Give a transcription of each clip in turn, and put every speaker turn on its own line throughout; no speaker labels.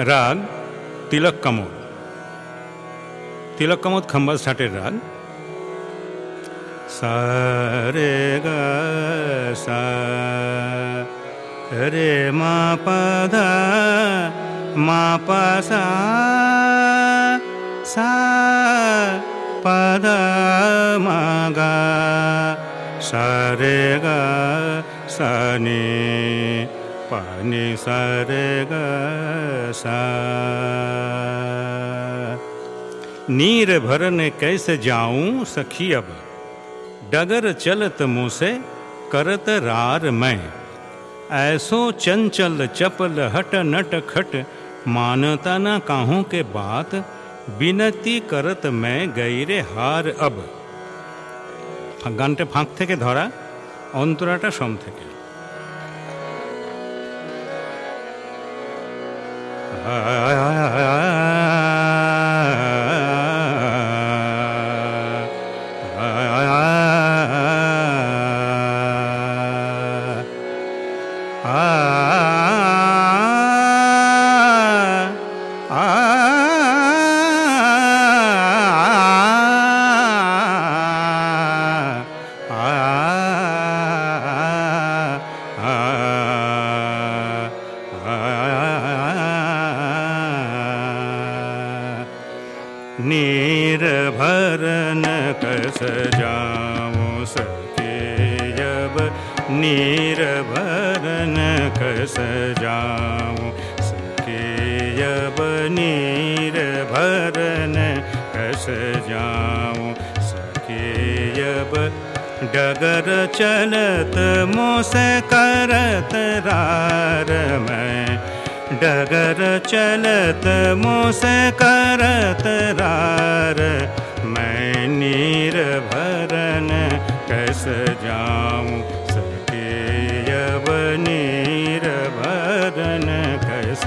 राग तिलक कमोद। तिलक कमोद खंबा ठाटेर राग सा रे ग सा रे मा प ध मा प सा सा प ध मा ग। ग पानी सा रे ग सा नीर भरन कैसे जाऊं सखी अब डगर चलत मुँह से करत रार मैं ऐसो चंचल चपल हट नट खट मानता न काहू के बात বিনতি করত मैं গইরে হার अब গানটা ফাঁক থেকে ধরা অন্তরাটা সম থেকে ah, ah, ah. नीर भरन कस जाऊं सके जब नीर भरन कस जब डगर चलत मोस करत मैं डगर चलत मुस करत रार। मैं नीर भरन कस जाऊं सके अब नीर भरन कस।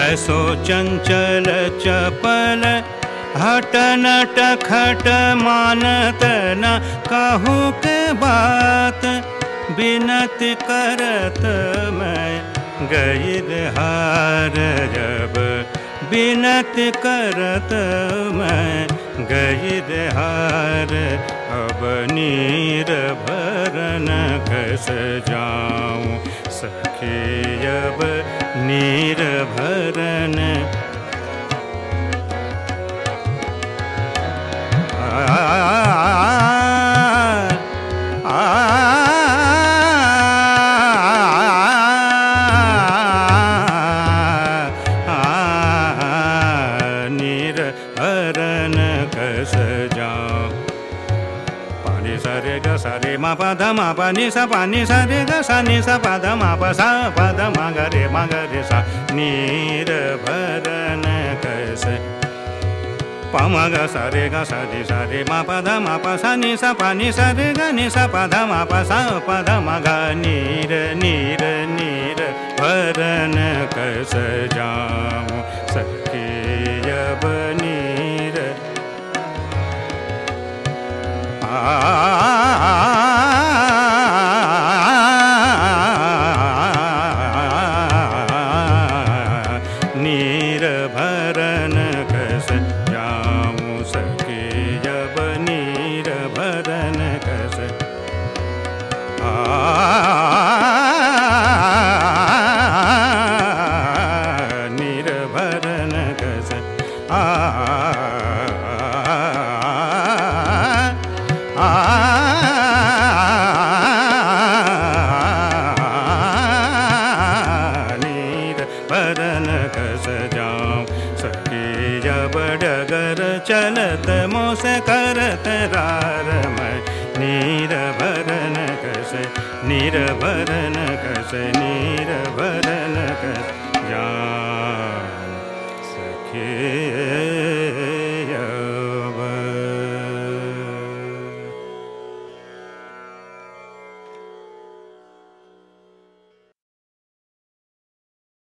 ऐसो चंचल चपल हट न कहूँ के बात। बिनत करत मैं गैर हार जब। बिनत करत मैं गैर हार अब नीर भरन कस जाऊं। सखी अब नीर भरन कस जाओ। पानी सरे ग सरे मा प ध मा प नि सा पा नि सा रे ग सा नि सा, पा ध मा प सा, प ध मा ग रे मा ग रे सा। नीर भरन कस। प म ग सा रे ग सा रि सा रे मा प ध मा प सा नि सा, पा नि सा रे ग नि सा, पा ध मा प सा, प ध मा ग। नीर नीर नीर भरन कस जाऊँ सखी नीर भरन कस जाऊं सके जब सके जब डगर चलत मोस करत रार मैं नीर भरन कस भरन कस नीर